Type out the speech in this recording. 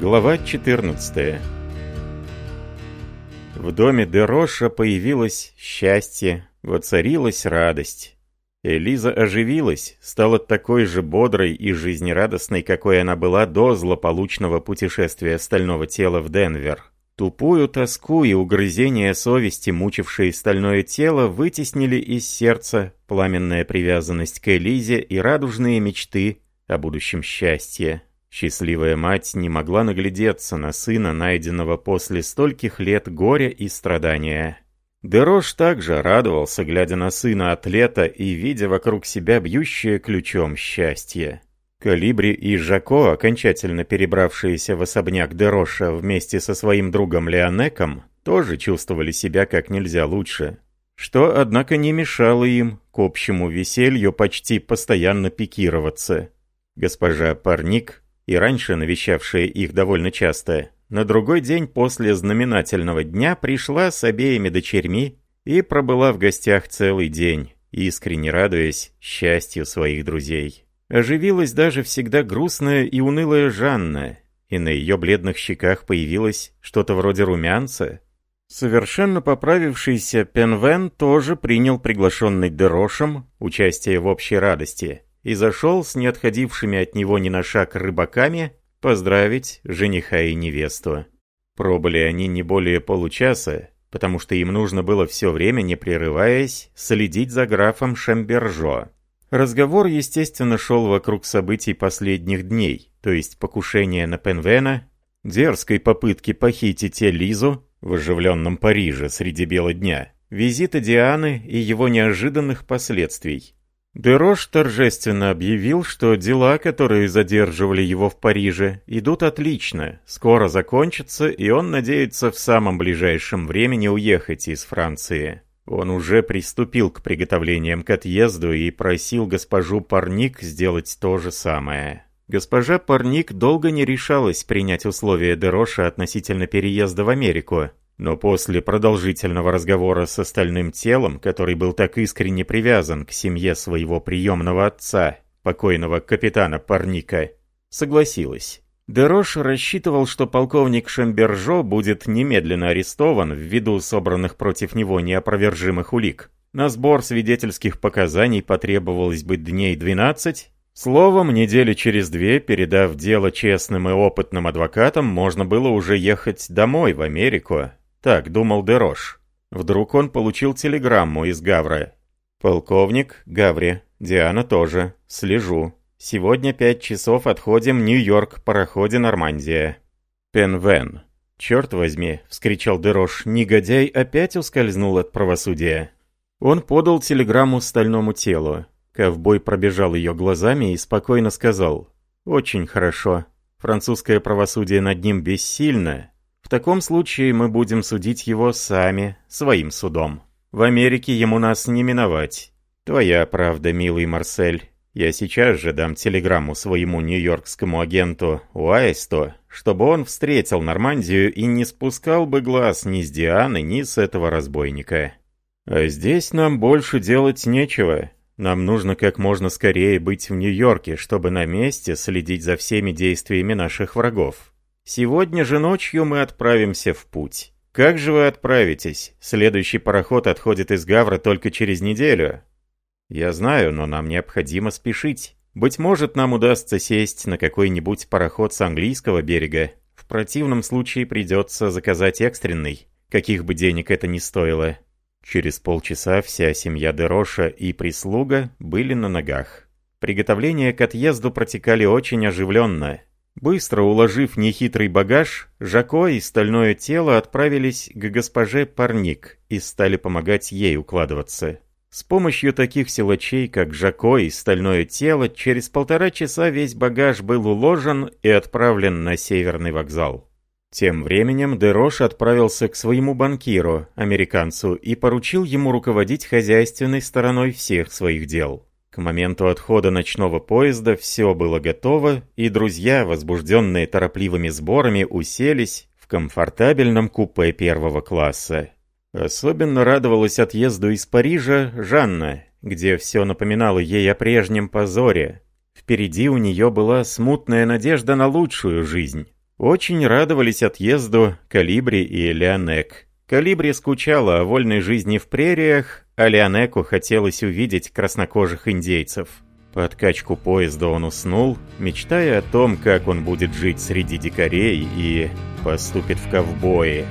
Глава 14 В доме Дероша появилось счастье, воцарилась радость. Элиза оживилась, стала такой же бодрой и жизнерадостной, какой она была до злополучного путешествия стального тела в Денвер. Тупую тоску и угрызение совести, мучившие стальное тело, вытеснили из сердца пламенная привязанность к Элизе и радужные мечты о будущем счастье. Счастливая мать не могла наглядеться на сына, найденного после стольких лет горя и страдания. Дерош также радовался, глядя на сына атлета и видя вокруг себя бьющее ключом счастье. Калибри и Жако, окончательно перебравшиеся в особняк Дероша вместе со своим другом Леонеком, тоже чувствовали себя как нельзя лучше. Что, однако, не мешало им к общему веселью почти постоянно пикироваться. Госпожа Парник и раньше навещавшая их довольно часто, на другой день после знаменательного дня пришла с обеими дочерьми и пробыла в гостях целый день, искренне радуясь счастью своих друзей. Оживилась даже всегда грустная и унылая Жанна, и на ее бледных щеках появилось что-то вроде румянца. Совершенно поправившийся Пенвен тоже принял приглашенный Дерошем участие в общей радости – и зашел с неотходившими от него ни на шаг рыбаками поздравить жениха и невесту. Пробыли они не более получаса, потому что им нужно было все время, не прерываясь, следить за графом Шамбержо. Разговор, естественно, шел вокруг событий последних дней, то есть покушения на Пенвена, дерзкой попытки похитить Элизу в оживленном Париже среди бела дня, визита Дианы и его неожиданных последствий. Дерош торжественно объявил, что дела, которые задерживали его в Париже, идут отлично, скоро закончатся, и он надеется в самом ближайшем времени уехать из Франции. Он уже приступил к приготовлениям к отъезду и просил госпожу Парник сделать то же самое. Госпожа Парник долго не решалась принять условия Дероша относительно переезда в Америку, но после продолжительного разговора с остальным телом, который был так искренне привязан к семье своего приемного отца, покойного капитана Парника, согласилась. Дерош рассчитывал, что полковник Шамбержо будет немедленно арестован ввиду собранных против него неопровержимых улик. На сбор свидетельских показаний потребовалось бы дней 12. Словом, недели через две, передав дело честным и опытным адвокатам, можно было уже ехать домой, в Америку, так думал Дерош. Вдруг он получил телеграмму из Гавра. «Полковник, Гаври, Диана тоже. Слежу. Сегодня пять часов отходим Нью-Йорк, пароходе Нормандия». «Пенвен». «Черт возьми!» — вскричал Дерош. «Негодяй опять ускользнул от правосудия». Он подал телеграмму стальному телу. Ковбой пробежал ее глазами и спокойно сказал. «Очень хорошо. Французское правосудие над ним бессильное» таком случае мы будем судить его сами, своим судом. В Америке ему нас не миновать. Твоя правда, милый Марсель. Я сейчас же дам телеграмму своему нью-йоркскому агенту Уайсту, чтобы он встретил Нормандию и не спускал бы глаз ни с Дианы, ни с этого разбойника. А здесь нам больше делать нечего. Нам нужно как можно скорее быть в Нью-Йорке, чтобы на месте следить за всеми действиями наших врагов. Сегодня же ночью мы отправимся в путь. Как же вы отправитесь? Следующий пароход отходит из Гавра только через неделю. Я знаю, но нам необходимо спешить. Быть может, нам удастся сесть на какой-нибудь пароход с английского берега. В противном случае придется заказать экстренный, каких бы денег это ни стоило. Через полчаса вся семья Дероша и прислуга были на ногах. Приготовления к отъезду протекали очень оживленно. Быстро уложив нехитрый багаж, Жако и стальное тело отправились к госпоже Парник и стали помогать ей укладываться. С помощью таких силачей, как Жако и стальное тело, через полтора часа весь багаж был уложен и отправлен на северный вокзал. Тем временем Дерош отправился к своему банкиру, американцу, и поручил ему руководить хозяйственной стороной всех своих дел. К моменту отхода ночного поезда все было готово, и друзья, возбужденные торопливыми сборами, уселись в комфортабельном купе первого класса. Особенно радовалась отъезду из Парижа Жанна, где все напоминало ей о прежнем позоре. Впереди у нее была смутная надежда на лучшую жизнь. Очень радовались отъезду Калибри и Леонек. Калибри скучала о вольной жизни в прериях, а Леонеку хотелось увидеть краснокожих индейцев. Под качку поезда он уснул, мечтая о том, как он будет жить среди дикарей и поступит в ковбои.